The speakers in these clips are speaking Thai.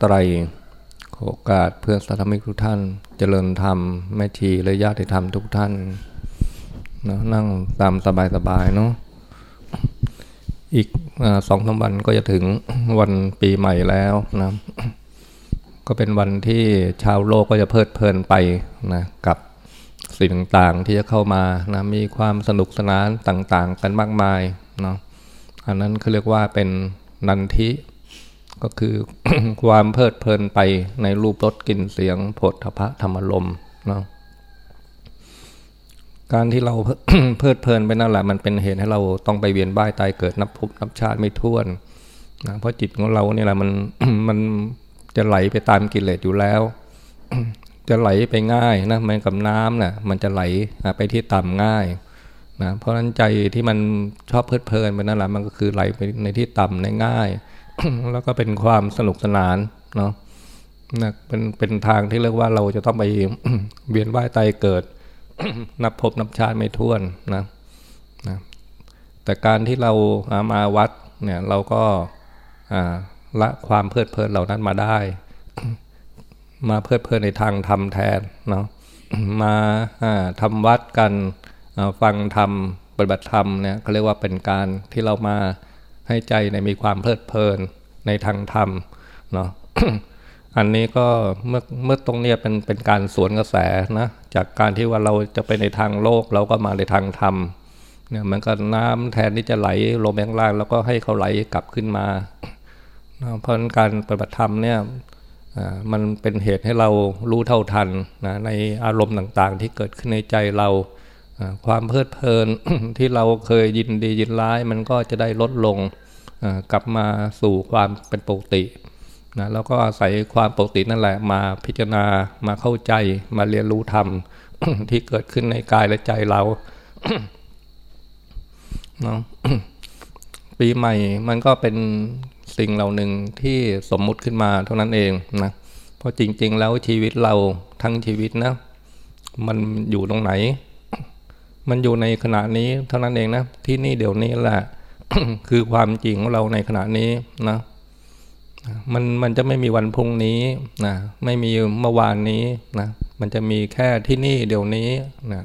ไตรโอกาสเพื่อนสัตมิกทุกท่าน เจริญธรรมแม่ชีและญาติธรรมทุกท่านนะนั่งตามสบายๆเนาะอีกอสองสามวันก็จะถึงวันปีใหม่แล้วนะก็เป็นวันที่ชาวโลกก็จะเพลิดเพลินไปนะกับสิ่งต่างๆที่จะเข้ามานะมีความสนุกสนานต่างๆ กันมากมายเนาะอันนั้นเขาเรียกว่าเป็นนันทิ ก็คือความเพลิดเพลินไปในรูปรสกลิ่นเสียงผลทพะธรรมลมเนาะการที่เราเพลิดเพลินไปนั่นแหละมันเป็นเหตุให้เราต้องไปเวียนว่ายตายเกิดนับภพนับชาติไม่ท้วนนะเพราะจิตของเราเนี่ยแหละมันมันจะไหลไปตามกิเลสอยู่แล้ว จะไหลไปง่ายนะเหมือนกับน้ำนะ่ะมันจะไหลไปที่ต่ำง่ายนะเพราะฉะนั้นใจที่มันชอบเพลิดเพลินไปนั่นแหละมันก็คือไหลไปในที่ต่ำในง่าย แล้วก็เป็นความสนุกสนานเนาะนะเป็นเป็นทางที่เรียกว่าเราจะต้องไปเวียนว่ายตายเกิด นับพบนับชาติไม่ท้วนนะนะแต่การที่เรามาวัดเนี่ยเราก็ละความเพลิดเพลินเหล่านั้นมาได้ มาเพลิดเพลินในทางธรรมแทนเนาะมาทำวัดกันฟังธรรมปฏิบัติธรรมเนี่ยเขาเรียกว่าเป็นการที่เรามา ให้ใจในมีความเพลิดเพลินในทางธรรมเนาะอันนี้ก็เมื่อเมื่อตรงเนี้ยเป็นเป็นการสวนกระแสนะจากการที่ว่าเราจะไปในทางโลกเราก็มาในทางธรรมเนี่ยมันก็น้ำแทนที่จะไหลลงแบงล่างแล้วก็ให้เขาไหลกลับขึ้นมาเพราะการปฏิบัติธรรมเนี่ยมันเป็นเหตุให้เรารู้เท่าทันนะในอารมณ์ต่างๆ ที่เกิดขึ้นในใจเรา ความเพลิดเพลินที่เราเคยยินดียินร้าย มันก็จะได้ลดลงกลับมาสู่ความเป็นปกตินะแล้วก็อาศัยความปกตินั่นแหละมาพิจารณามาเข้าใจมาเรียนรู้ธรรมที่เกิดขึ้นในกายและใจเราเนาะปีใหม่มันก็เป็นสิ่งเหล่าหนึ่งที่สมมุติขึ้นมาเท่านั้นเองนะเพราะจริง ๆ แล้วชีวิตเราทั้งชีวิตนะ มันอยู่ตรงไหน มันอยู่ในขณะนี้เท่านั้นเองนะที่นี่เดี๋ยวนี้แหละคือความจริงของเราในขณะนี้นะมันมันจะไม่มีวันพรุ่งนี้นะไม่มีเมื่อวานนี้นะมันจะมีแค่ที่นี่เดี๋ยวนี้นะ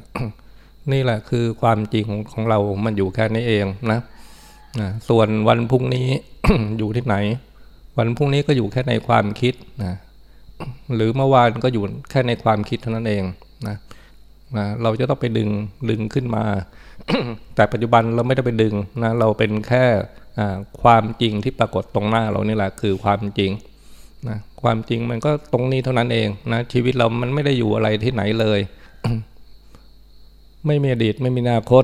นี่แหละคือความจริงของของเรา มันอยู่แค่นี้เองนะนะส่วนวันพรุ่งนี้อยู่ที่ไหน วันพรุ่งนี้ก็อยู่แค่ในความคิดนะหรือเมื่อวานก็อยู่แค่ในความคิดเท่านั้นเอง นะเราจะต้องไปดึงดึงขึ้นมา แต่ปัจจุบันเราไม่ได้ไปดึงนะเราเป็นแค่ความจริงที่ปรากฏตรงหน้าเรานี่แหละคือความจริงนะความจริงมันก็ตรงนี้เท่านั้นเองนะชีวิตเรามันไม่ได้อยู่อะไรที่ไหนเลย ไม่มีอดีตไม่มีอนาคต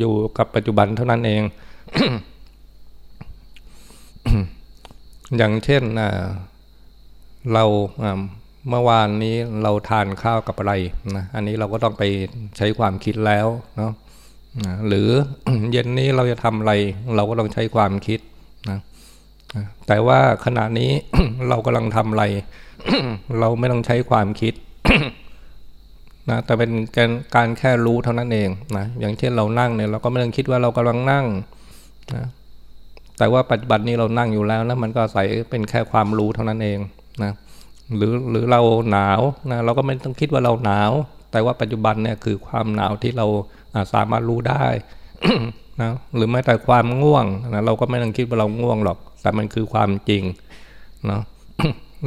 อยู่กับปัจจุบันเท่านั้นเองอย่างเช่นเรา เมื่อวานนี้เราทานข้าวกับอะไรนะอันนี้เราก็ต้องไปใช้ความคิดแล้วเนาะหรือเย็นนี้เราจะทำอะไร เราก็ต้องใช้ความคิดนะแต่ว่าขณะนี้เรากำลังทำอะไร เราไม่ต้องใช้ความคิดนะแต่เป็นการการแค่รู้เท่านั้นเองนะอย่างเช่นเรานั่งเนี่ยเราก็ไม่ต้องคิดว่าเรากำลังนั่งนะแต่ว่าปัจจุบันนี้เรานั่งอยู่แล้วนะมันก็ใส่เป็นแค่ความรู้เท่านั้นเองนะ หรือหรือเราหนาวนะเราก็ไม่ต้องคิดว่าเราหนาว แต่ว่าปัจจุบันเนี่ยคือความหนาวที่เราสามารถรู้ได้นะหรือแม้แต่ความง่วงนะเราก็ไม่ต้องคิดว่าเราง่วงหรอก แต่มันคือความจริงนะ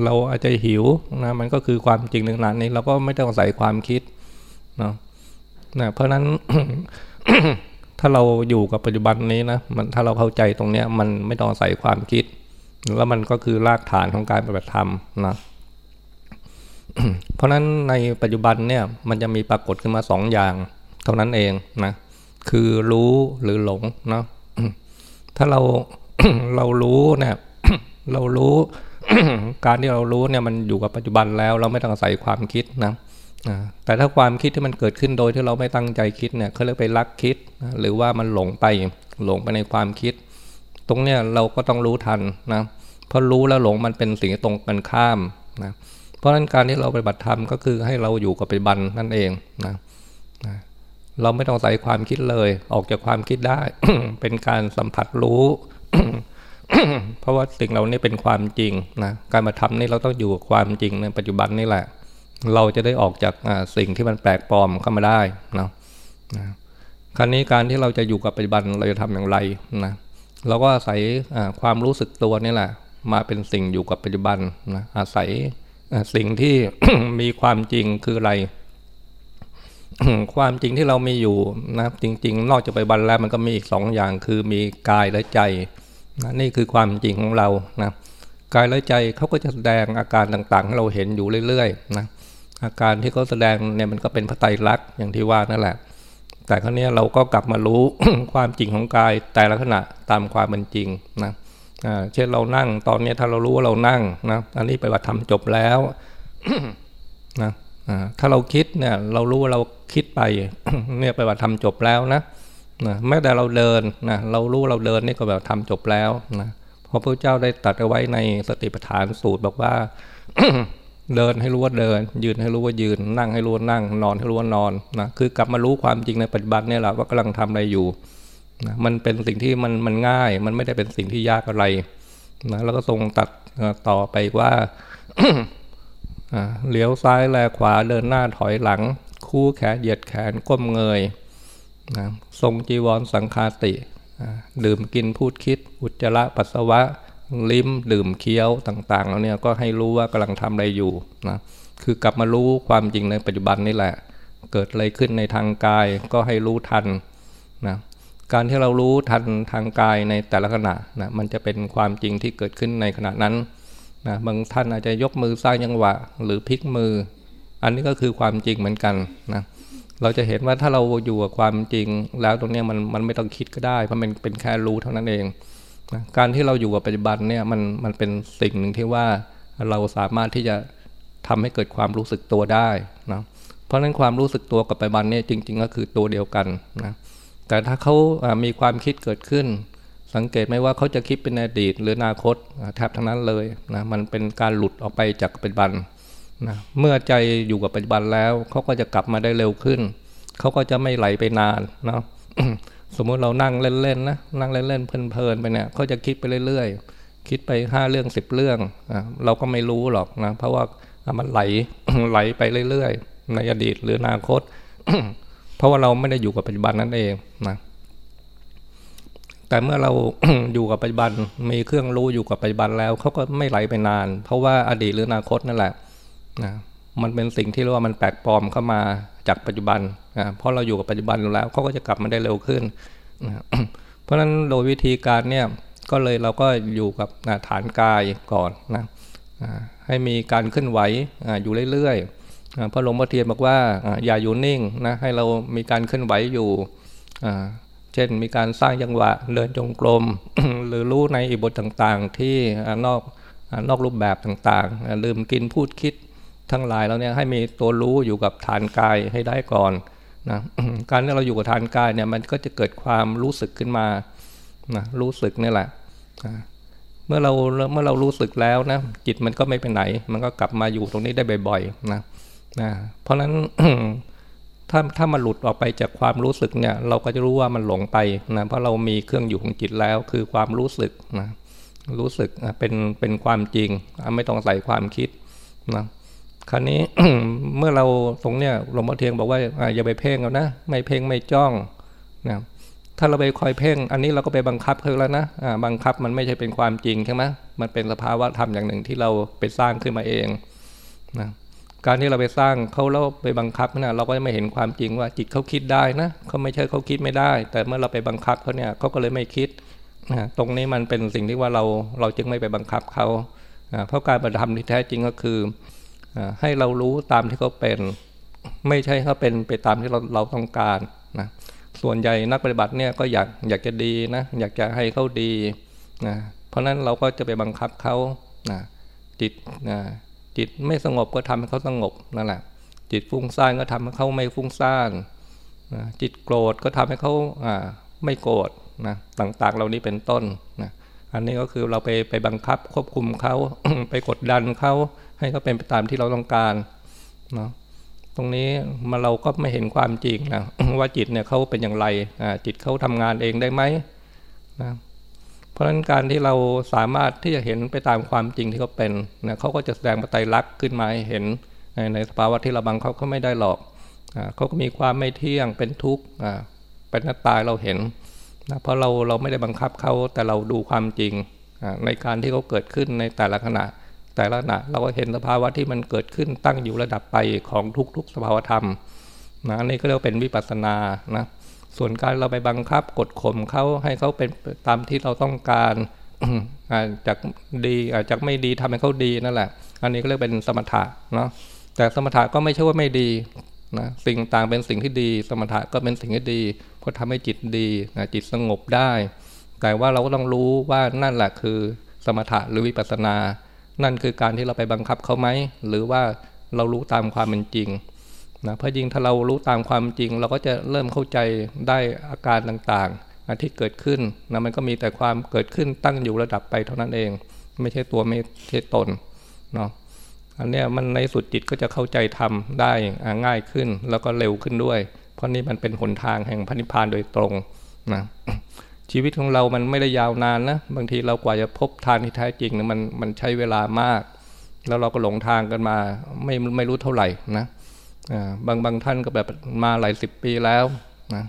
เราอาจจะหิวนะมันก็คือความจริงในขณะนี้เราก็ไม่ต้องใส่ความคิดนะนะเพราะนั้นถ้าเราอยู่กับปัจจุบันนี้นะมันถ้าเราเข้าใจตรงเนี้ยมันไม่ต้องใส่ความคิด แล้วมันก็คือรากฐานของการปฏิบัติธรรมนะ เพราะนั้นในปัจจุบันเนี่ยมันจะมีปรากฏขึ้นมาสองอย่าง เท่านั้นเองนะคือรู้หรือหลงเนาะถ้าเราเรารู้เนี่ยเรารู้ การที่เรารู้เนี่ยมันอยู่กับปัจจุบันแล้ว เราไม่ต้องอาศัยความคิดนะแต่ถ้าความคิดที่มันเกิดขึ้นโดยที่เราไม่ตั้งใจคิดเนี่ยเขาเรียกไปรักคิดหรือว่ามันหลงไปหลงไปในความคิด ตรงเนี้ยเราก็ต้องรู้ทันนะเพราะรู้แล้วหลงมันเป็นสิ่งตรงกันข้ามนะ เพราะฉะนั้นการที่เราปฏิบัติธรรมก็คือให้เราอยู่กับปัจจุบันนั่นเองนะเราไม่ต้องใส่ความคิดเลย ออกจากความคิดได้ เป็นการสัมผัสรู้ เพราะว่าสิ่งเรานี่เป็นความจริงนะการมาทำนี่เราต้องอยู่กับความจริงในปัจจุบันนี่แหละ เราจะได้ออกจากสิ่งที่มันแปลกปลอมเข้ามาได้นะนะครั้นี้การที่เราจะอยู่กับปัจจุบันเราจะทำอย่างไรนะเราก็อาศัยความรู้สึกตัวนี่แหละ มาเป็นสิ่งอยู่กับปัจจุบันนะอาศัย สิ่งที่มีความจริงคืออะไร ความจริงที่เรามีอยู่นะจริง ๆ นอกจากปัจจุบันแล้วมันก็มีอีกสองอย่าง คือมีกายและใจนะนี่คือความจริงของเรานะกายและใจเขาก็จะแสดงอาการต่างๆให้เราเห็นอยู่เรื่อยๆนะอาการที่เขาแสดงเนี่ยมันก็เป็นพระไตรลักษณ์อย่างที่ว่านั่นแหละ แต่ครั้นี้เราก็กลับมารู้ความจริงของกายแต่ละขณะตามความเป็นจริงนะ เช่นเรานั่ง ตอนนี้ถ้าเรารู้ว่าเรานั่งนะอันนี้ไปว่าทำจบแล้วนะถ้าเราคิดเนี่ย เรารู้ว่าเราคิดไป เนี่ยไปว่าทำจบแล้วนะนะแม้แต่เราเดินนะเรารู้เราเดินนี่ก็แบบทำจบแล้วนะพราะพระเจ้าได้ตัดเอาไว้ในสติปัฏฐานสูตรบอกว่า เดินให้รู้ว่าเดิน ยืนให้รู้ว่ายืน นั่งให้รู้ว่านั่ง นอนให้รู้ว่านอนนะคือกลับมารู้ความจริงในปัจจุบันนี่แหละว่ากำลังทำอะไรอยู่ นะมันเป็นสิ่งที่มันมันง่าย มันไม่ได้เป็นสิ่งที่ยากอะไรนะแล้วก็ทรงตัดต่อไปว่าเลี้ยวซ้ายแลขวาเดินหน้าถอยหลัง คู่แขนเหยียดแขนก้มเงยนะทรงจีวรสังคาติดื่มกินพูดคิด อุจจาระปัสสาวะ ลิ้มดื่มเคี้ยวต่างๆแล้วเนี่ยก็ให้รู้ว่ากำลังทำอะไรอยู่นะคือกลับมารู้ความจริงในปัจจุบันนี่แหละ เกิดอะไรขึ้นในทางกายก็ให้รู้ทันนะ การที่เรารู้ทันทางกายในแต่ละขณะนะมันจะเป็นความจริงที่เกิดขึ้นในขณะนั้นนะบางท่านอาจจะยกมือสร้างยังหวะ หรือพลิกมือ อันนี้ก็คือความจริงเหมือนกันนะเราจะเห็นว่าถ้าเราอยู่กับความจริง แล้วตรงนี้มันมันไม่ต้องคิดก็ได้เพราะมันเป็นแค่รู้เท่านั้นเองนะการที่เราอยู่กับปัจจุบันเนี่ยมันมันเป็นสิ่งหนึ่งที่ว่าเราสามารถที่จะทำให้เกิดความรู้สึกตัวได้นะเพราะฉะนั้นความรู้สึกตัวกับปัจจุบันเนี่ยจริง ๆ ก็คือตัวเดียวกันนะ แต่ถ้าเขามีความคิดเกิดขึ้น สังเกตไหมว่าเขาจะคิดเป็นอดีตหรืออนาคตแทบทั้งนั้นเลยนะมันเป็นการหลุดออกไปจากปัจจุบันนะเมื่อใจอยู่กับปัจจุบันแล้วเขาก็จะกลับมาได้เร็วขึ้นเขาก็จะไม่ไหลไปนานเนาะสมมุติเรานั่งเล่นๆนะนั่งเล่นๆเพลินๆไปเนี่ยเขาจะคิดไปเรื่อยๆ คิดไปห้าเรื่องสิบเรื่องอะเราก็ไม่รู้หรอกนะเพราะว่ามันไหลไหลไปเรื่อยๆ ในอดีตหรืออนาคต เพราะว่าเราไม่ได้อยู่กับปัจจุบันนั่นเองนะแต่เมื่อเราอยู่กับปัจจุบันมีเครื่องรู้อยู่กับปัจจุบันแล้วเขาก็ไม่ไหลไปนาน เพราะว่าอดีตหรืออนาคตนั่นแหละนะมันเป็นสิ่งที่เรียกว่ามันแปลกปลอมเข้ามาจากปัจจุบันนะเพราะเราอยู่กับปัจจุบันอยู่แล้วเขาก็จะกลับมาได้เร็วขึ้นนะเพราะฉะนั้นโดยวิธีการเนี่ยก็เลยเราก็อยู่กับนะฐานกายก่อนนะให้มีการเคลื่อนไหวอยู่เรื่อยๆ พระหลวงพ่อเทียนบอกว่าอย่าอยู่นิ่งนะให้เรามีการเคลื่อนไหวอยู่เช่นมีการสร้างจังหวะเดินจงกรมหรือรู้ในอิบทต่างๆ ที่นอกนอกรูปแบบต่างๆ ลืมกินพูดคิดทั้งหลายแล้วเนี่ยให้มีตัวรู้อยู่กับฐานกายให้ได้ก่อนนะการที่เราอยู่กับฐานกายเนี่ยมันก็จะเกิดความรู้สึกขึ้นมานะรู้สึกนี่แหละเมื่อเราเมื่อเรารู้สึกแล้วนะจิตมันก็ไม่ไปไหน มันก็กลับมาอยู่ตรงนี้ได้บ่อยๆนะ นะเพราะฉะนั้นถ้าถ้ามันหลุดออกไปจากความรู้สึกเนี่ย เราก็จะรู้ว่ามันหลงไปนะเพราะเรามีเครื่องอยู่ของจิตแล้วคือความรู้สึกนะรู้สึกเป็นเป็นความจริง ไม่ต้องใส่ความคิดนะคราวนี้เมื่อเราตรงเนี้ยหลวงพ่อเทียงบอกว่าอย่าไปเพ่งเอานะไม่เพ่งไม่จ้องนะถ้าเราไปคอยเพ่ง อันนี้เราก็ไปบังคับเขาแล้วนะบังคับมันไม่ใช่เป็นความจริงใช่ไหมมันเป็นสภาวะธรรมอย่างหนึ่งที่เราไปสร้างขึ้นมาเองนะ การที่เราไปสร้างเขาแล้วไปบังคับนะเราก็จะไม่เห็นความจริงว่าจิตเขาคิดได้นะเขาไม่ใช่เขาคิดไม่ได้ แต่เมื่อเราไปบังคับเขาเนี่ยเขาก็เลยไม่คิดนะตรงนี้มันเป็นสิ่งที่ว่าเราเราจึงไม่ไปบังคับเขาเพราะการปฏิธรรมที่แท้จริงก็คือให้เรารู้ตามที่เขาเป็น ไม่ใช่เขาเป็นไปตามที่เราเราต้องการนะส่วนใหญ่นักปฏิบัติเนี่ยก็อยากอยากจะดีนะอยากจะให้เขาดีนะเพราะนั้นเราก็จะไปบังคับเขานะจิตนะ จิตไม่สงบก็ทำให้เขาสงบนั่นแหละ จิตฟุ้งซ่านก็ทำให้เขาไม่ฟุ้งซ่านนะจิตโกรธก็ทำให้เขาไม่โกรธนะต่างๆ เหล่านี้เป็นต้นนะอันนี้ก็คือเราไปไปบังคับควบคุมเขาไปกดดันเขาให้เขาเป็นไปตามที่เราต้องการเนาะตรงนี้มาเราก็ไม่เห็นความจริงนะว่าจิตเนี่ยเขาเป็นอย่างไรจิตเขาทำงานเองได้ไหมนะ เพราะฉะนั้นการที่เราสามารถที่จะเห็นไปตามความจริงที่เขาเป็นนะเขาก็จะแสดงปไตยลักษณ์ขึ้นมาเห็นในสภาวะที่เราบังเขาเขาไม่ได้หรอกเขาก็มีความไม่เที่ยงเป็นทุกข์เป็นหน้าตายเราเห็นนะเพราะเราเราไม่ได้บังคับเขาแต่เราดูความจริงในการที่เขาเกิดขึ้นในแต่ละขณะ แต่ละขณะเราก็เห็นสภาวะที่มันเกิดขึ้นตั้งอยู่ระดับไปของทุกๆสภาวธรรมนะนี่ก็เรียกเป็นวิปัสสนานะ ส่วนการเราไปบังคับกดข่มเขาให้เขาเป็นตามที่เราต้องการอาจากดีอาจากไม่ดีทำให้เขาดีนั่นแหละ อันนี้ก็เรียกเป็นสมถะเนาะแต่สมถะก็ไม่ใช่ว่าไม่ดีนะสิ่งต่างเป็นสิ่งที่ดี สมถะก็เป็นสิ่งที่ดีเพราะทำให้จิตดีนะจิตสงบได้ แต่ว่าเราก็ต้องรู้ว่านั่นแหละคือสมถะหรือวิปัสสนา นั่นคือการที่เราไปบังคับเขาไหมหรือว่าเรารู้ตามความเป็นจริง นะเพราะยิ่งถ้าเรารู้ตามความจริง เราก็จะเริ่มเข้าใจได้อาการต่างๆที่เกิดขึ้นนะมันก็มีแต่ความเกิดขึ้นตั้งอยู่ระดับไปเท่านั้นเอง ไม่ใช่ตัวไม่ใช่ตนเนาะอันนี้มันในสุดจิตก็จะเข้าใจทำได้ง่ายขึ้นแล้วก็เร็วขึ้นด้วย เพราะนี่มันเป็นหนทางแห่งพระนิพพานโดยตรงนะชีวิตของเรามันไม่ได้ยาวนานนะบางทีเรากว่าจะพบทางที่แท้จริงนะมันมันใช้เวลามาก แล้วเราก็หลงทางกันมาไม่ไม่รู้เท่าไหร่นะ บางบางท่านก็แบบมาหลายสิบปีแล้วนะ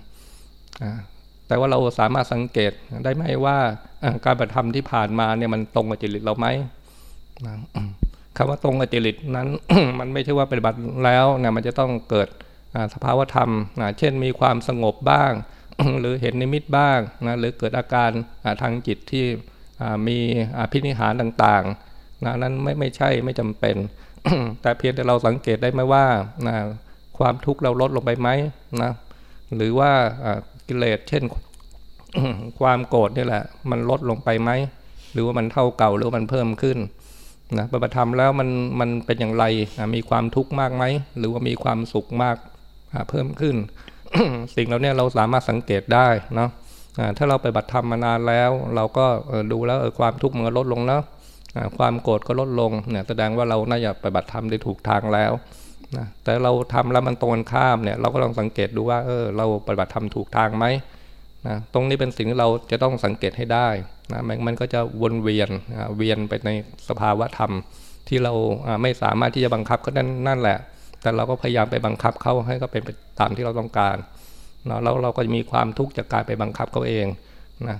แต่ว่าเราสามารถสังเกตได้ไหมว่าการปฏิธรรมที่ผ่านมาเนี่ยมันตรงกับจริตเราไหมคำว่าตรงกับจริตนั้น มันไม่ใช่ว่าปฏิบัติแล้วเนี่ยมันจะต้องเกิดสภาวธรรมเช่นมีความสงบบ้าง หรือเห็นนิมิตบ้างนะหรือเกิดอาการทางจิตที่มีพินิหารต่างๆนะนั้นไม่ไม่ใช่ไม่จำเป็น แต่เพียงแต่เราสังเกตได้ไหมว่านะความทุกข์เราลดลงไปไหมนะหรือว่ากิเลสเช่นความโกรธนี่แหละ มันลดลงไปไหมหรือว่ามันเท่าเก่าหรือมันเพิ่มขึ้นนะปฏิธรรมแล้วมันมันเป็นอย่างไรนะมีความทุกข์มากไหมหรือว่ามีความสุขมากเพิ่มขึ้น สิ่งเหล่านี้เราสามารถสังเกตได้เนาะถ้าเราไปบัตรธรรมมานานแล้ว เราก็ดูแล้วความทุกข์มันลดลงแล้ว ความโกรธก็ลดลงเนี่ยแสดงว่าเราน่าจะปฏิบัติธรรมได้ถูกทางแล้วนะแต่เราทำแล้วมันตรงกันข้ามเนี่ยเราก็ลองสังเกตดูว่าเออเราปฏิบัติธรรมถูกทางไหมนะตรงนี้เป็นสิ่งที่เราจะต้องสังเกตให้ได้นะมันมันก็จะวนเวียนเวียนไปในสภาวะธรรม ที่เราไม่สามารถที่จะบังคับก็นั่นนั่นแหละ แต่เราก็พยายามไปบังคับเขาให้ก็เป็นไปตามที่เราต้องการนะแล้วเราก็จะมีความทุกข์จากการไปบังคับเขาเองนะ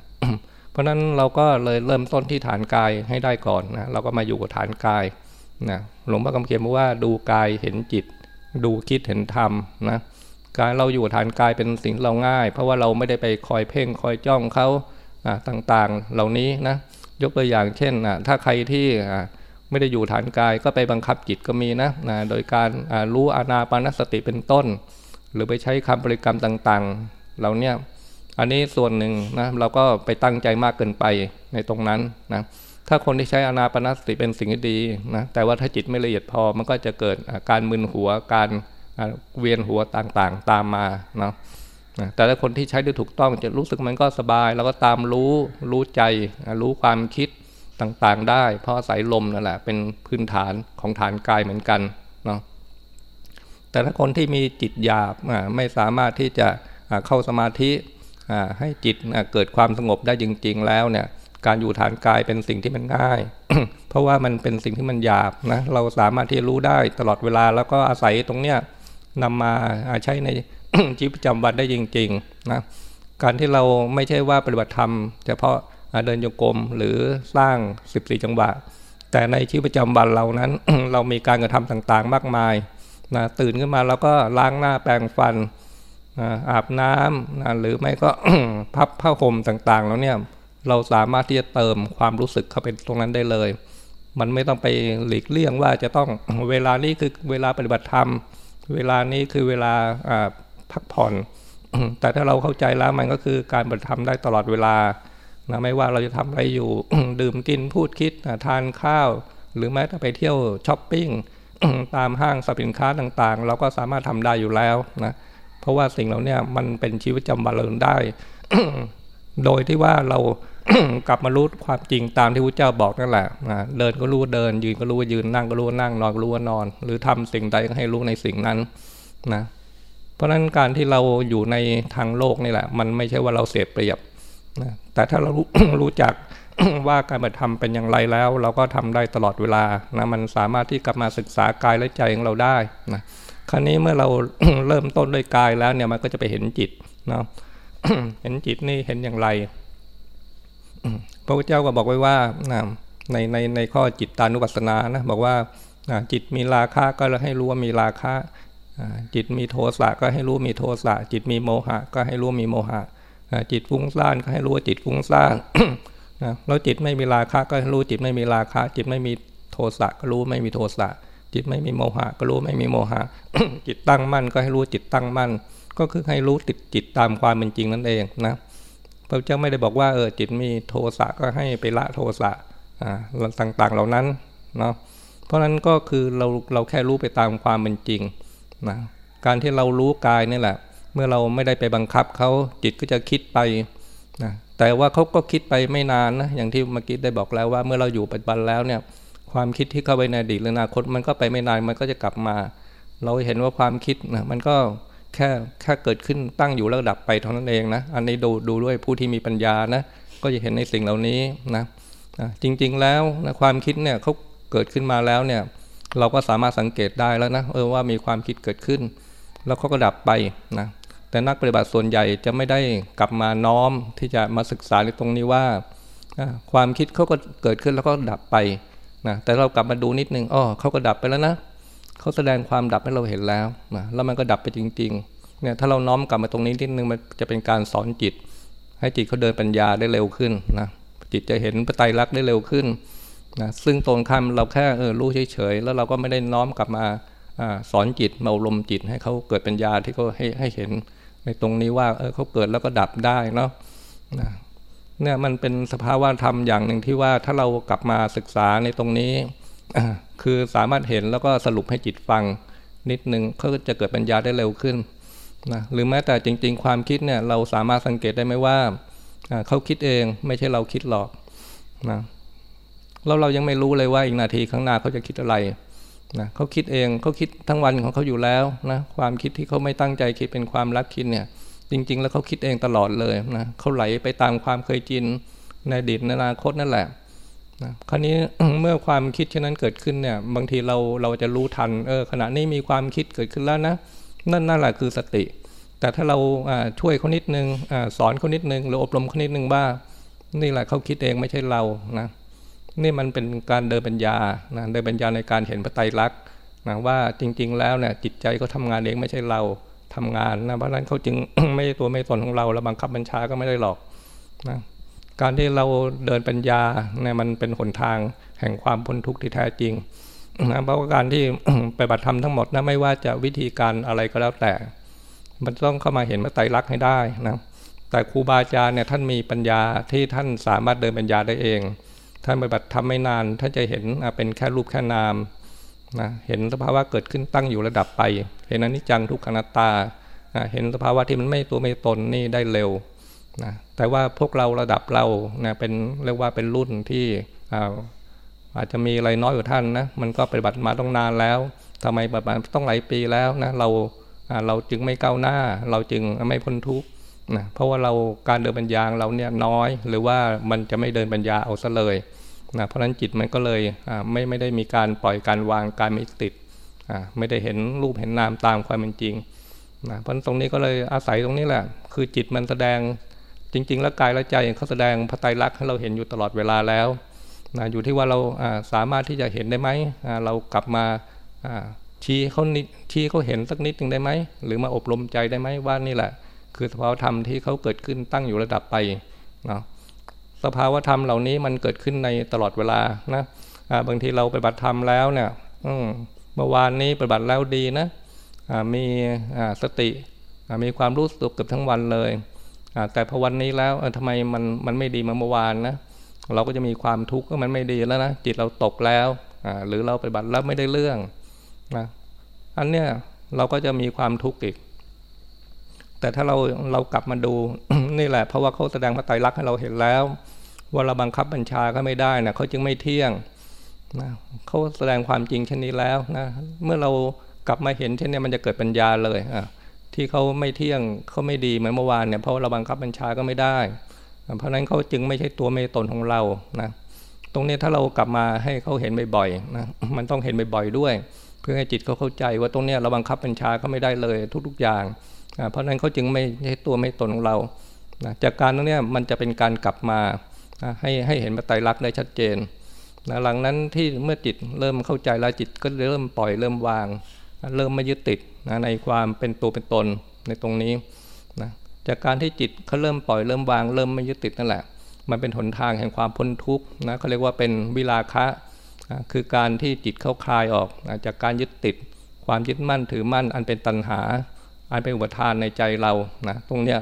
เพราะนั้นเราก็เลยเริ่มต้นที่ฐานกายให้ได้ก่อนนะเราก็มาอยู่กับฐานกายนะหลวงพ่อคำเขียนบอกว่าดูกายเห็นจิต ดูคิดเห็นธรรมนะการเราอยู่ฐานกายเป็นสิ่งเราง่าย เพราะว่าเราไม่ได้ไปคอยเพ่งคอยจ้องเขาต่างๆเหล่านี้นะยกตัวอย่างเช่นถ้าใครที่ไม่ได้อยู่ฐานกายก็ไปบังคับจิตก็มีนะนะโดยการรู้อานาปานสติเป็นต้น หรือไปใช้คำบริกรรมต่างๆ เราเนี่ย อันนี้ส่วนหนึ่งนะเราก็ไปตั้งใจมากเกินไปในตรงนั้นนะถ้าคนที่ใช้อนาปนสติเป็นสิ่งที่ดีนะแต่ว่าถ้าจิตไม่ละเอียดพอมันก็จะเกิดการมึนหัวการเวียนหัวต่างๆ ตามมาเนาะแต่ถ้าคนที่ใช้ได้ถูกต้องจะรู้สึกมันก็สบาย แล้วก็ตามรู้รู้ใจรู้ความคิดต่างๆ ได้ เพราะอาศัยลมนั่นแหละเป็นพื้นฐานของฐานกายเหมือนกันเนาะแต่ถ้าคนที่มีจิตหยาบไม่สามารถที่จะเข้าสมาธิ ให้จิตเกิดความสงบได้จริง ๆ แล้วเนี่ย การอยู่ฐานกายเป็นสิ่งที่มันง่าย เพราะว่ามันเป็นสิ่งที่มันหยาบนะเราสามารถที่รู้ได้ตลอดเวลาแล้วก็อาศัยตรงเนี้ยนำมาใช้ในชีวิตประจำวันได้จริงๆนะการที่เราไม่ใช่ว่าปฏิบัติธรรมเฉพาะเดินโยกรมหรือสร้าง 14 จังหวะ แต่ในชีวิตประจำวันเรานั้น เรามีการกระทำต่างๆ มากมายนะตื่นขึ้นมาเราก็ล้างหน้าแปรงฟัน อาบน้ำนะหรือไม่ก็พับผ้าห่มต่างๆ แล้วเนี่ยเราสามารถที่จะเติมความรู้สึกเข้าไปตรงนั้นได้เลย มันไม่ต้องไปหลีกเลี่ยงว่าจะต้องเวลานี้คือเวลาปฏิบัติธรรม เวลานี้คือเวลาพักผ่อน แต่ถ้าเราเข้าใจแล้วมันก็คือการปฏิบัติธรรมได้ตลอดเวลานะไม่ว่าเราจะทำอะไรอยู่ดื่มกินพูดคิดทานข้าว หรือแม้แต่ไปเที่ยวช้อปปิ้งตามห้างสินค้าต่างๆ เราก็สามารถทำได้อยู่แล้วนะ ราะว่าสิ่งเหล่านี้มันเป็นชีวิตประจำวันเราได้ โดยที่ว่าเรากลับมารู้ความจริงตามที่พระเจ้าบอกนั่นแหละเดินก็รู้ว่าเดิน ยืนก็รู้ว่ายืนนั่งก็รู้ว่านั่งนอนก็รู้ว่านอน หรือทำสิ่งใดก็ให้รู้ในสิ่งนั้นนะเพราะฉะนั้นการที่เราอยู่ในทางโลกนี่แหละ มันไม่ใช่ว่าเราเสียเปรียบนะแต่ถ้าเรารู้จักว่าการปฏิธรรมเป็นอย่างไรแล้ว เราก็ทำได้ตลอดเวลานะมันสามารถที่กลับมาศึกษากายและใจของเราได้นะ คราวนี้เมื่อเราเริ่มต้นด้วยกายแล้วเนี่ยมันก็จะไปเห็นจิตเนาะเห็นจิตนี่เห็นอย่างไร พระพุทธเจ้าก็บอกไว้ว่าในในในข้อจิตตานุปัสสนานะบอกว่าจิตมีราคะก็ให้รู้ว่ามีราคะจิตมีโทสะก็ให้รู้มีโทสะจิตมีโมหะ ก็ให้รู้มีโมหะจิตฟุ้งซ่านก็ให้รู้ว่าจิตฟุ้งซ่านแล้วจิตไม่มีราคะก็ให้รู้จิตไม่มีราคะ จิตไม่มีโทสะก็รู้ไม่มีโทสะ จิตไม่มีโมหะก็รู้ไม่มีโมหะ จิตตั้งมั่นก็ให้รู้จิตตั้งมั่น ก็คือให้รู้ติดจิตตามความเป็นจริงนั่นเองนะพระเจ้าไม่ได้บอกว่าเออจิตมีโทสะก็ให้ไปละโทสะอ่าต่างๆเหล่านั้นเนาะเพราะนั้นก็คือเราเราแค่รู้ไปตามความเป็นจริงนะการที่เรารู้กายนี่แหละ เมื่อเราไม่ได้ไปบังคับเขาจิตก็จะคิดไปนะแต่ว่าเขาก็คิดไปไม่นานนะอย่างที่เมื่อกี้ได้บอกแล้วว่าเมื่อเราอยู่ปัจจุบันแล้วเนี่ย ความคิดที่เข้าไปในอดีตหรืออนาคตมันก็ไปไม่นานมันก็จะกลับมา เราเห็นว่าความคิดนะมันก็แค่แค่เกิดขึ้นตั้งอยู่แล้วดับไปเท่านั้นเองนะอันนี้ดูดูด้วยผู้ที่มีปัญญานะก็จะเห็นในสิ่งเหล่านี้นะจริง ๆแล้วนะความคิดเนี่ยเขาเกิดขึ้นมาแล้วเนี่ยเราก็สามารถสังเกตได้แล้วนะเออว่ามีความคิดเกิดขึ้น แล้วเขาก็ดับไปนะแต่นักปฏิบัติส่วนใหญ่จะไม่ได้กลับมาน้อมที่จะมาศึกษาในตรงนี้ว่า ความคิดเขาก็เกิดขึ้นแล้วก็ดับไป นะแต่เรากลับมาดูนิดนึงอ๋อเขาก็ดับไปแล้วนะเขาแสดงความดับให้เราเห็นแล้วนะแล้วมันก็ดับไปจริงๆเนี่ยถ้าเราน้อมกลับมาตรงนี้นิดนึงมันจะเป็นการสอนจิต ให้จิตเขาเดินปัญญาได้เร็วขึ้นนะจิตจะเห็นปไตยรักได้เร็วขึ้นนะซึ่งตรงข้ามเราแค่เออรู้เฉยๆแล้วเราก็ไม่ได้น้อมกลับมาอสอนจิตมาอบรมจิตให้เขาเกิดปัญญาที่เขาให้ให้เห็นในตรงนี้ว่าเออเขาเกิดแล้วก็ดับได้เนาะนะ เนี่ยมันเป็นสภาวะธรรมอย่างหนึ่งที่ว่าถ้าเรากลับมาศึกษาในตรงนี้ คือสามารถเห็นแล้วก็สรุปให้จิตฟังนิดนึงเขาจะเกิดปัญญาได้เร็วขึ้นนะหรือแม้แต่จริง ๆ ความคิดเนี่ยเราสามารถสังเกตได้ไหมว่าเขาคิดเองไม่ใช่เราคิดหรอกนะแล้วเรายังไม่รู้เลยว่าอีกนาทีข้างหน้าเขาจะคิดอะไรนะเขาคิดเองเขาคิดทั้งวันของเขาอยู่แล้วนะความคิดที่เขาไม่ตั้งใจคิดเป็นความรักคิดเนี่ย จริง ๆ แล้วเขาคิดเองตลอดเลยนะเขาไหลไปตามความเคยจินในอดีตในอนาคตนั่นแหละนะคราวนี้เมื่อความคิดเช่นนั้นเกิดขึ้นเนี่ย บางทีเราเราจะรู้ทันเออขณะนี้มีความคิดเกิดขึ้นแล้วนะนั่นนั่นแหละคือสติ แต่ถ้าเราช่วยเขานิดนึงสอนเขานิดนึงหรืออบรมเขานิดนึงว่า นี่แหละเขาคิดเองไม่ใช่เรานะนี่มันเป็นการเดินปัญญานะเดินปัญญาในการเห็นพระไตรลักษณ์นะว่าจริง ๆ แล้วเนี่ยจิตใจเขาทางานเองไม่ใช่เรา ทำงานนะเพราะนั้นเขาจึงไม่ใช่ตัวไม่ตนของเราแล้วบังคับบัญชาก็ไม่ได้หรอกนะการที่เราเดินปัญญาเนี่ยมันเป็นหนทางแห่งความพ้นทุกข์ที่แท้จริงนะเพราะการที่ไปบัติธรรมทั้งหมดนะไม่ว่าจะวิธีการอะไรก็แล้วแต่ มันต้องเข้ามาเห็นพระไตรลักษณ์ให้ได้นะแต่ครูบาอาจารย์เนี่ยท่านมีปัญญาที่ท่านสามารถเดินปัญญาได้เอง ท่านปฏิบัติทำไม่นานท่านจะเห็นเป็นแค่รูปแค่นาม นะเห็นสภาวะเกิดขึ้นตั้งอยู่ระดับไป เห็นอนิจจังทุกขณตานะเห็นสภาวะที่มันไม่ตัวไม่ตนนี่ได้เร็วนะแต่ว่าพวกเราระดับเรานะเป็นเรียกว่าเป็นรุ่นที่อาจจะมีอะไรน้อยกว่าท่านนะมันก็ปฏิบัติมาต้องนานแล้วทำไมปฏิบัติต้องหลายปีแล้วนะเราเราจึงไม่ก้าวหน้า เราจึงไม่พ้นทุกข์นะเพราะว่าเราการเดินปัญญาเราเนี่ยน้อย หรือว่ามันจะไม่เดินปัญญาเอาซะเลย นะเพราะฉะนั้นจิตมันก็เลยไม่ไม่ได้มีการปล่อยการวางการไม่ติดไม่ได้เห็นรูปเห็นนามตามความเป็นจริงนะเพราะตรงนี้ก็เลยอาศัยตรงนี้แหละ คือจิตมันแสดงจริง ๆ แล้วกายและใจเขาแสดงพระไตรลักษณ์ให้เราเห็นอยู่ตลอดเวลาแล้วนะอยู่ที่ว่าเราสามารถที่จะเห็นได้ไหมเรากลับมาชี้เขาชี้เขาเห็นสักนิดหนึ่งได้ไหมหรือมาอบรมใจได้ไหมว่านี่แหละ คือสภาวธรรมที่เขาเกิดขึ้นตั้งอยู่ระดับไปเนาะ สภาวธรรมเหล่านี้มันเกิดขึ้นในตลอดเวลานะบางทีเราไปบัติธรรมแล้วเนี่ยเมื่อวานนี้ปฏิบัติแล้วดีนะมีสติมีความรู้สึกเกือบทั้งวันเลยแต่พอวันนี้แล้วทำไมมันมันไม่ดีเมื่อวานนะเราก็จะมีความทุกข์ว่ามันไม่ดีแล้วนะจิตเราตกแล้วหรือเราไปบัติแล้วไม่ได้เรื่องนะอันเนี้ยเราก็จะมีความทุกข์อีก แต่ถ้าเราเรากลับมาดูนี่แหละ เพราะว่าเขาแสดงพระไตรลักษณ์ให้เราเห็นแล้ว ว่าเราบังคับบัญชาก็ไม่ได้นะเขาจึงไม่เที่ยงนะเขาแสดงความจริงเช่นนี้แล้วนะเมื่อเรากลับมาเห็นเช่นนี้มันจะเกิดปัญญาเลยอะที่เขาไม่เที่ยงเขาไม่ดีเหมือนเมื่อวานเนี่ยเพราะเราบังคับบัญชาก็ไม่ได้ เพราะนั้นเขาจึงไม่ใช่ตัวไม่ตนของเรานะตรงนี้ถ้าเรากลับมาให้เขาเห็นบ่อยๆนะมันต้องเห็นบ่อยๆด้วย เพื่อให้จิตเขาเข้าใจว่าตรงนี้เราบังคับบัญชาเขาไม่ได้เลย ทุกๆอย่าง เพราะนั้นเขาจึงไม่ใช่ตัวไม่ตนของเรานะจากการตรงนี้มันจะเป็นการกลับมาให้ให้เห็นมาไตรลักษณ์ได้ชัดเจนนะหลังนั้นที่เมื่อจิตเริ่มเข้าใจแล้วจิตก็เริ่มปล่อยเริ่มวาง เริ่มไม่ยึดติดนะในความเป็นตัวเป็นตนในตรงนี้นะจากการที่จิตเขาเริ่มปล่อยเริ่มวาง เริ่มไม่ยึดติดนั่นแหละ มันเป็นหนทางแห่งความพ้นทุกข์นะเขาเรียกว่าเป็นวิลาคะคือการที่จิตเข้าคลายออกจากการยึดติด ความยึดมั่นถือมั่นอันเป็นตัณหา อันเป็นอุปทานในใจเรานะตรงเนี้ย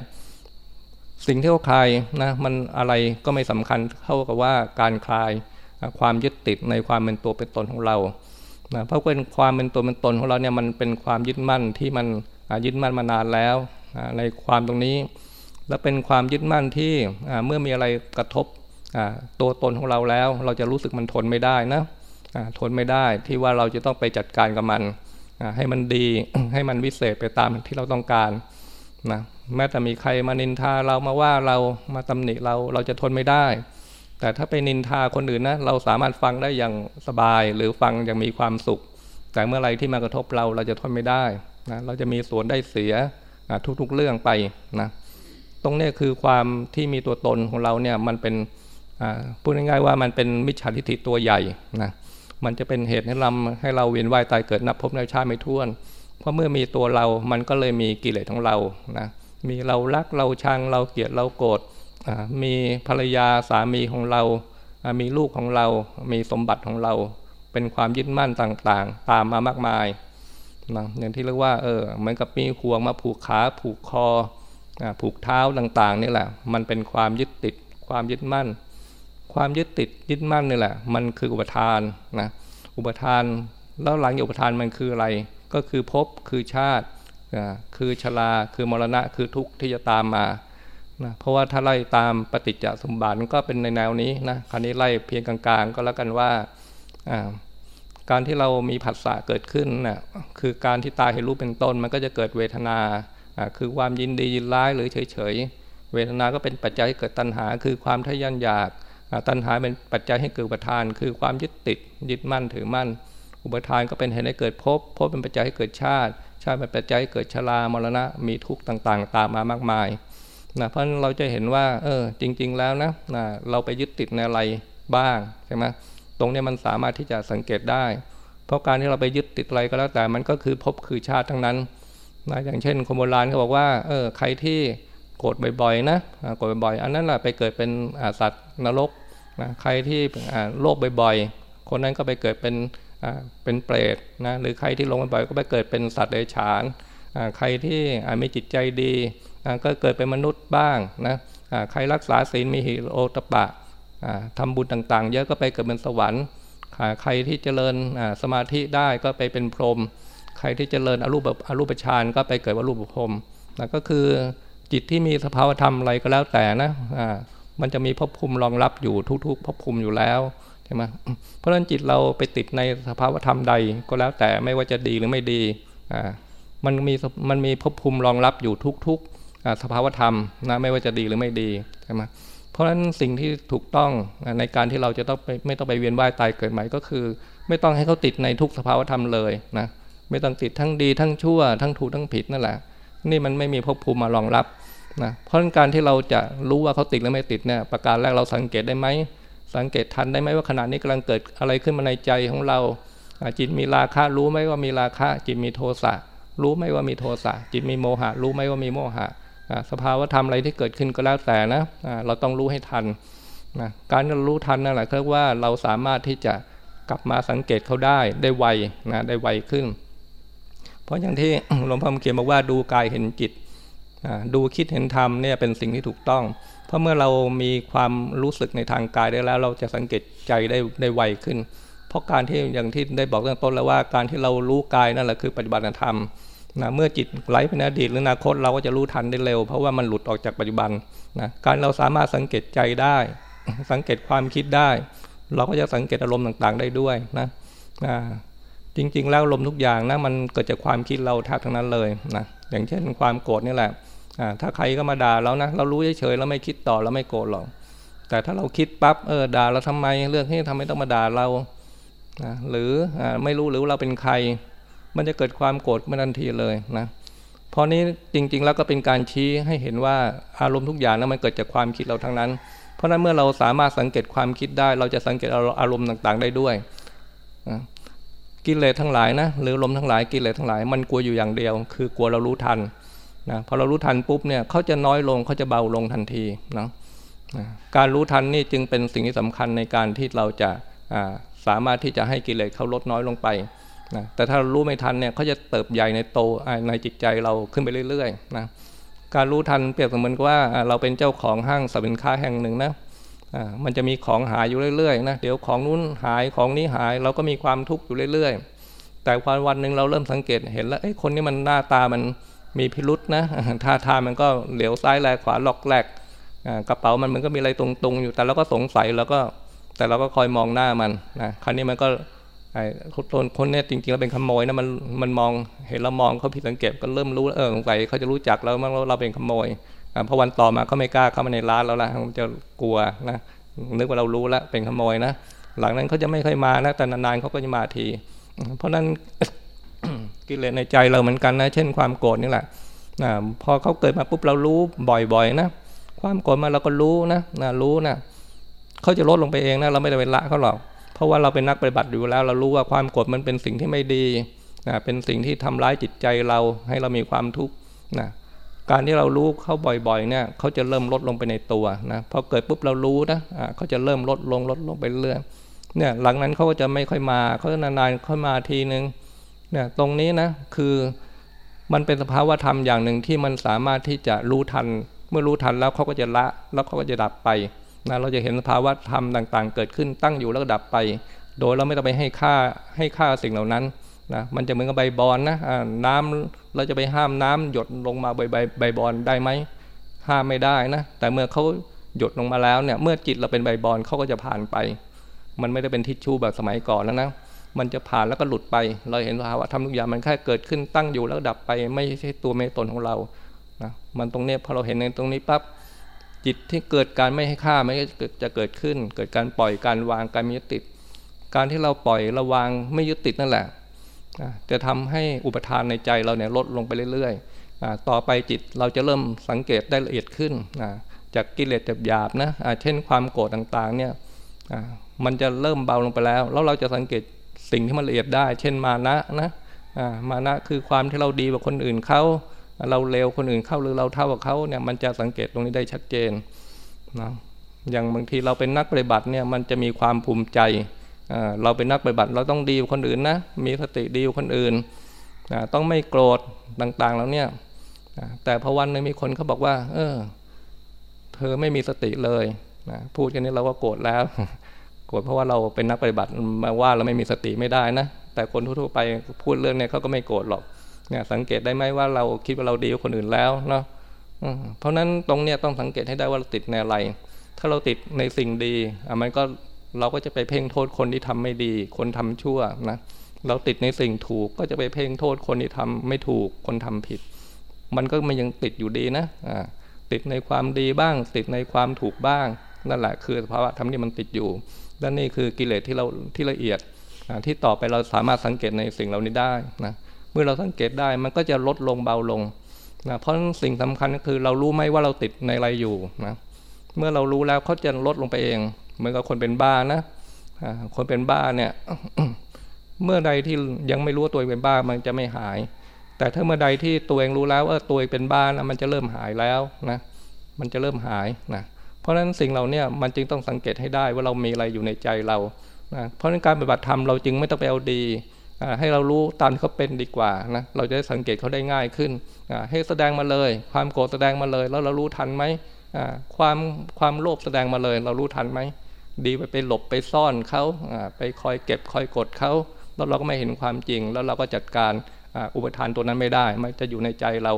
สิ่งที่เขาคลายนะมันอะไรก็ไม่สำคัญเท่ากับว่าการคลายความยึดติดในความเป็นตัวเป็นตนของเรานะเพราะเป็นความเป็นตัวเป็นตนของเราเนี่ยมันเป็นความยึดมั่นที่มันยึดมั่นมานานแล้วในความตรงนี้ และเป็นความยึดมั่นที่เมื่อมีอะไรกระทบตัวตนของเราแล้ว เราจะรู้สึกมันทนไม่ได้นะทนไม่ได้ที่ว่าเราจะต้องไปจัดการกับมัน ให้มันดีให้มันวิเศษไปตามที่เราต้องการนะแม้แต่มีใครมานินทาเรามาว่าเรามาตำหนิเราเราจะทนไม่ได้ แต่ถ้าไปนินทาคนอื่นนะเราสามารถฟังได้อย่างสบาย หรือฟังอย่างมีความสุข แต่เมื่อไรที่มากระทบเราเราจะทนไม่ได้นะเราจะมีส่วนได้เสียทุกๆเรื่องไปนะตรงนี้คือความที่มีตัวตนของเราเนี่ยมันเป็นพูดง่ายๆว่ามันเป็นมิจฉาทิฏฐิตัวใหญ่นะ มันจะเป็นเหตุให้เราให้เราเวียนว่ายตายเกิดนับพบในชาติไม่ท้วน เพราะเมื่อมีตัวเรา มันก็เลยมีกิเลสของเรานะมีเรารักเราชังเราเกลียดเราโกรธมีภรรยาสามีของเรา มีลูกของเรา มีสมบัติของเรา เป็นความยึดมั่นต่างๆ ตามมามากมายนะอย่างที่เรียกว่าเออเหมือนกับมีห่วงมาผูกขาผูกคอผูกเท้าต่างๆนี่แหละ มันเป็นความยึดติดความยึดมั่น ความยึดติดยึดมั่นนี่แหละ มันคืออุปทานนะอุปทานแล้วหลังอุปทานมันคืออะไร ก็คือภพคือชาติคือชราคือมรณะคือทุกข์ที่จะตามมานะเพราะว่าถ้าไล่ตามปฏิจจสมบัติก็เป็นในแนวนี้นะคราวนี้ไล่เพียงกลางๆ ก็แล้วกันว่าการที่เรามีผัสสะเกิดขึ้นนะ่ะคือการที่ตาเห็นรูปเป็นต้น มันก็จะเกิดเวทนาคือความยินดียินร้ายหรือเฉยๆเวทนาก็เป็นปัจจัยเกิดตัณหา คือความทะยันอยาก ตัณหาเป็นปัจจัยให้เกิดอุปทาน คือความยึดติดยึดมั่นถือมั่น อุปทานก็เป็นเหตุให้เกิดภพภพเป็นปัจจัยให้เกิดชาติ ชาติเป็นปัจจัยให้เกิดชรามรณะมีทุกข์ต่างๆ ตามมามากมายนะเพราะเราจะเห็นว่าเออจริง ๆ แล้วนะนะเราไปยึดติดในอะไรบ้างใช่ไหมตรงนี้มันสามารถที่จะสังเกตได้ เพราะการที่เราไปยึดติดอะไรก็แล้วแต่มันก็คือภพคือชาติทั้งนั้นนะอย่างเช่นคนโบราณเขาบอกว่าเออใครที่ โกรธบ่อยๆนะโกรธบ่อยๆ อันนั้นแหละไปเกิดเป็นสัตว์นรกนะใครที่โลภบ่อยๆ คนนั้นก็ไปเกิดเป็นเป็นเปรตนะหรือใครที่ลงบ่อยๆก็ไปเกิดเป็นสัตว์เดรัจฉานใครที่มีจิตใจดีก็เกิดเป็นมนุษย์บ้างนะใครรักษาศีลมีหิโอตปะทำบุญต่างๆ เยอะก็ไปเกิดเป็นสวรรค์ ใครที่เจริญสมาธิได้ก็ไปเป็นพรหมใครที่เจริญอรูปอรูปฌานก็ไปเกิดว่ารูปพรหมนะก็คือ จิตที่มีสภาวธรรมอะไรก็แล้วแต่นะอ่ามันจะมีภพภูมิรองรับอยู่ทุกๆภพภูมิอยู่แล้วใช่ไหมเพราะฉะนั้นจิตเราไปติดในสภาวธรรมใดก็แล้วแต่ไม่ว่าจะดีหรือไม่ดีอ่ามันมีมันมีภพภูมิรองรับอยู่ทุกๆสภาวธรรมนะไม่ว่าจะดีหรือไม่ดีใช่ไหมเพราะฉะนั้นสิ่งที่ถูกต้องในการที่เราจะต้องไปไม่ต้องไปเวียนว่ายตายเกิดใหม่ก็คือ ไม่ต้องให้เขาติดในทุกสภาวธรรมเลยนะไม่ต้องติดทั้งดีทั้งชั่ว ทั้งถูกทั้งผิดนั่นแหละ นี่มันไม่มีภพภูมิมารองรับนะเพราะการที่เราจะรู้ว่าเขาติดหรือไม่ติดเนี่ยประการแรกเราสังเกตได้ไหมสังเกตทันได้ไหมว่าขณะนี้กำลังเกิดอะไรขึ้นมาในใจของเรา จิตมีราคะรู้ไหมว่ามีราคะ จิตมีโทสะรู้ไหมว่ามีโทสะจิตมีโมหะ รู้ไหมว่ามีโมหะสภาวะธรรมอะไรที่เกิดขึ้นก็แล้วแต่นะเราต้องรู้ให้ทันนะการรู้ทันนั่นแหละคือว่าเราสามารถที่จะกลับมาสังเกตเขาได้ได้ไวนะได้ไวขึ้น เพราะอย่างที่หลวงพ่อเขียนบอกว่าดูกายเห็นจิตดูคิดเห็นธรรมเนี่ยเป็นสิ่งที่ถูกต้อง เพราะเมื่อเรามีความรู้สึกในทางกายได้แล้ว เราจะสังเกตใจได้ได้ไวขึ้น เพราะการที่อย่างที่ได้บอกตั้งต้นแล้วว่าการที่เรารู้กายนั่นแหละคือปฏิบัติธรรมนะเมื่อจิตไหลไปในอดีตหรืออนาคตเราก็จะรู้ทันได้เร็ว เพราะว่ามันหลุดออกจากปัจจุบันนะการเราสามารถสังเกตใจได้ สังเกตความคิดได้ เราก็จะสังเกตอารมณ์ต่างๆ ได้ด้วยนะนะ จริง ๆ แล้วลมทุกอย่างนะมันเกิดจากความคิดเราแทบทั้งนั้นเลยนะอย่างเช่นความโกรธนี่แหละถ้าใครก็มาด่าเรานะเรารู้เฉยๆเราไม่คิดต่อเราไม่โกรธหรอกแต่ถ้าเราคิดปั๊บเออด่าเราทำไมเรื่องที่ทำไมต้องมาด่าเรานะหรืออไม่รู้หรือเราเป็นใคร มันจะเกิดความโกรธเมื่อทันทีเลยนะพราะนี้จริง ๆ แล้วก็เป็นการชี้ให้เห็นว่าอารมณ์ทุกอย่างนั้นมันเกิดจากความคิดเราทั้งนั้น เพราะนั้นเมื่อเราสามารถสังเกตความคิดได้ เราจะสังเกตอารมณ์ต่าง ๆ ได้ด้วยนะ กิเลสทั้งหลายนะหรือลมทั้งหลายกิเลสทั้งหลาย มันกลัวอยู่อย่างเดียว คือกลัวเรารู้ทันนะพอเรารู้ทันปุ๊บเนี่ยเขาจะน้อยลงเขาจะเบาลงทันทีนะการรู้ทันนี่จึงเป็นสิ่งที่สำคัญในการที่เราจะสามารถที่จะให้กิเลสเขาลดน้อยลงไปนะแต่ถ้ารู้ไม่ทันเนี่ยเขาจะเติบใหญ่ในโตในจิตใจเราขึ้นไปเรื่อยๆนะการรู้ทันเปรียบเสมือนกับว่าเราเป็นเจ้าของห้างสินค้าแห่งหนึ่งนะ มันจะมีของหายอยู่เรื่อยๆนะเดี๋ยวของนู้นหายของนี้หายเราก็มีความทุกข์อยู่เรื่อยๆ แต่วันวันหนึ่งเราเริ่มสังเกตเห็นแล้วไอ้คนนี้มันหน้าตามันมีพิรุษนะท่าทางมันก็เหลียวซ้ายแลขวาหลอกแหลกกระเป๋ามันมันก็มีอะไรตรงๆอยู่แต่เราก็สงสัยแล้วก็แต่เราก็คอยมองหน้ามันนะคราวนี้มันก็ไอ้คนคนนี้จริงๆแล้วเป็นขโมยนะมันมันมองเห็นเรามองเขาผิดสังเกตก็เริ่มรู้เออสงสัยเขาจะรู้จักแล้วมั้งเราเป็นขโมย พอวันต่อมาเขาไม่กล้าเข้ามาในร้านแล้วละเขาจะกลัวนะนึกว่าเรารู้แล้วเป็นขโมยนะหลังนั้นเขาจะไม่ค่อยมานะแต่นานๆเขาก็จะมาที เพราะนั้นกิเลสในใจเราเหมือนกันนะ เช่นความโกรธนี่แหละนะพอเขาเกิดมาปุ๊บเรารู้บ่อยๆนะความโกรธมาเราก็รู้นะนะรู้นะเขาจะลดลงไปเองนะเราไม่ได้ไปละเขาหรอกเพราะว่าเราเป็นนักปฏิบัติอยู่แล้ว เรารู้ว่าความโกรธมันเป็นสิ่งที่ไม่ดีนะเป็นสิ่งที่ทำร้ายจิตใจเราให้เรามีความทุกข์นะ การที่เรารู้เขาบ่อยๆเนี่ยเขาจะเริ่มลดลงไปในตัวนะพอเกิดปุ๊บเรารู้นะะเขาจะเริ่มลดลงลดลงไปเรื่อยเนี่ยหลังนั้นเขาก็จะไม่ค่อยมาเขาจะนานๆค่อยมาทีนึงเนี่ยตรงนี้นะคือมันเป็นสภาวะธรรมอย่างหนึ่งที่มันสามารถที่จะรู้ทัน เมื่อรู้ทันแล้วเขาก็จะละแล้วเขาก็จะดับไปนะเราจะเห็นสภาวะธรรมต่างๆ เกิดขึ้นตั้งอยู่แล้วดับไป โดยเราไม่ต้องไปให้ค่าให้ค่าสิ่งเหล่านั้น นะมันจะเหมือนกับใบบอลนะน้ำเราจะไปห้ามน้ำหยดลงมาใบใบใบบอลได้ไหมห้ามไม่ได้นะแต่เมื่อเขาหยดลงมาแล้วเนี่ยเมื่อจิตเราเป็นใบบอลเขาก็จะผ่านไป มันไม่ได้เป็นทิชชู่แบบสมัยก่อนแล้วนะมันจะผ่านแล้วก็หลุดไป เราเห็นว่าว่าทำทุกอย่างมันแค่เกิดขึ้นตั้งอยู่แล้วดับไป ไม่ใช่ตัวเมตตนของเรานะมันตรงนี้พอเราเห็นในตรงนี้ปั๊บจิตที่เกิดการไม่ให้ค่าไม่จะเกิดขึ้น เกิดการปล่อยการวางการมียึดติด การที่เราปล่อยระวางไม่ยึดติดนั่นแหละ จะทำให้อุปทานในใจเราเนี่ยลดลงไปเรื่อยๆ ต่อไปจิตเราจะเริ่มสังเกตได้ละเอียดขึ้น จากกิเลสหยาบนะเช่นความโกรธต่างๆเนี่ยมันจะเริ่มเบาลงไปแล้ว แล้วเราจะสังเกตสิ่งที่มันละเอียดได้ เช่นมานะนะมานะคือความที่เราดีกว่าคนอื่นเขาเราเร็วคนอื่นเข้าหรือเราเท่ากับเขาเนี่ยมันจะสังเกตตรงนี้ได้ชัดเจนนะอย่างบางทีเราเป็นนักปฏิบัติเนี่ยมันจะมีความภูมิใจ เราเป็นนักปฏิบัติเราต้องดีกว่าคนอื่นนะมีสติดีกว่าคนอื่นต้องไม่โกรธต่างๆแล้วเนี่ยแต่พอวันนึงมีคนเขาบอกว่า เออ เธอไม่มีสติเลยนะพูดกันนี้เราก็โกรธแล้ว โกรธเพราะว่าเราเป็นนักปฏิบัติมาว่าเราไม่มีสติไม่ได้นะแต่คนทั่วไปพูดเรื่องเนี้ยเขาก็ไม่โกรธหรอกเนี่ยสังเกตได้ไหมว่าเราคิดว่าเราดีกว่าคนอื่นแล้วเนาะเพราะนั้นตรงเนี้ยต้องสังเกตให้ได้ว่าเราติดในอะไร ถ้าเราติดในสิ่งดีอะมันก็ เราก็จะไปเพ่งโทษคนที่ทำไม่ดี คนทำชั่วนะเราติดในสิ่งถูกก็จะไปเพ่งโทษคนที่ทำไม่ถูกคนทำผิด มันก็มันยังติดอยู่ดีนะอ่าติดในความดีบ้าง ติดในความถูกบ้าง นั่นแหละคือสภาวะธรรมที่มันติดอยู่และนี่คือกิเลสที่เราที่ละเอียดที่ต่อไปเราสามารถสังเกตในสิ่งเหล่านี้ได้นะเมื่อเราสังเกตได้มันก็จะลดลงเบาลงนะเพราะสิ่งสำคัญก็คือเรารู้ไหมว่าเราติดในอะไรอยู่นะเมื่อเรารู้แล้วเขาจะลดลงไปเอง เหมือนกับคนเป็นบ้านะคนเป็นบ้าเนี่ยเมื่อใดที่ยังไม่รู้ตัวเองเป็นบ้ามันจะไม่หาย แต่ถ้าเมื่อใดที่ตัวเองรู้แล้วว่าตัวเองเป็นบ้านะมันจะเริ่มหายแล้วนะมันจะเริ่มหายนะเพราะฉะนั้นสิ่งเราเนี่ยมันจึงต้องสังเกตให้ได้ว่าเรามีอะไรอยู่ในใจเรานะเพราะฉะนั้นการปฏิบัติธรรมเราจึงไม่ต้องไปเอาดีให้เรารู้ตามที่เขาเป็นดีกว่านะเราจะได้สังเกตเขาได้ง่ายขึ้น ให้แสดงมาเลย ความโกรธแสดงมาเลย แล้วเรารู้ทันไหมความความโลภแสดงมาเลย เรารู้ทันไหม ดีไปไปหลบไปซ่อนเขาไปคอยเก็บคอยกดเขาแล้วเราก็ไม่เห็นความจริง แล้วเราก็จัดการอุปทานตัวนั้นไม่ได้ มันจะอยู่ในใจเรา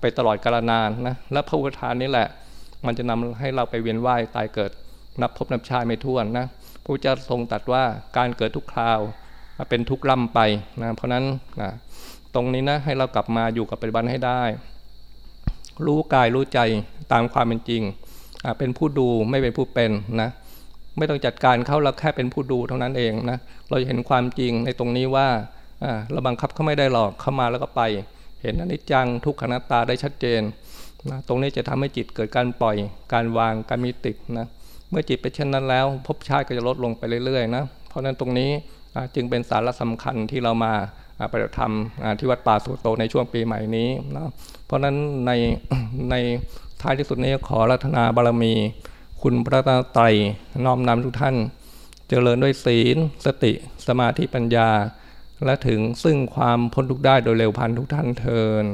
ไปตลอดกาลนานนะและพระอุปทานนี้แหละ มันจะนำให้เราไปเวียนว่ายตายเกิด นับพบนับชาติไม่ท้วนนะพระเจ้าทรงตัดว่าการเกิดทุกคราวเป็นทุกล่ำไปนะเพราะนั้นตรงนี้นะให้เรากลับมาอยู่กับปัจจุบันให้ได้ รู้กายรู้ใจตามความเป็นจริงเป็นผู้ดูไม่เป็นผู้เป็นนะ ไม่ต้องจัดการเขาเราแค่เป็นผู้ดูเท่านั้นเองนะเราเห็นความจริงในตรงนี้ว่าเราบังคับเขาไม่ได้หรอกเข้ามาแล้วก็ไป เห็นอนิจจังทุกขณตาได้ชัดเจนนะตรงนี้จะทำให้จิตเกิดการปล่อย การวางการมีติดนะเมื่อจิตเป็นเช่นนั้นแล้วภพชาติก็จะลดลงไปเรื่อยๆนะเพราะฉะนั้นตรงนี้จึงเป็นสาระสำคัญที่เรามาปฏิบัติธรรมที่วัดป่าสุโตในช่วงปีใหม่นี้นะเพราะฉะนั้นในในท้ายที่สุดนี้ขอรัตนาบารมี คุณพระตาไตรน้อมนำทุกท่าน เจริญด้วยศีล สติ สมาธิปัญญา และถึงซึ่งความพ้นทุกข์ได้โดยเร็วพันทุกท่านเทิน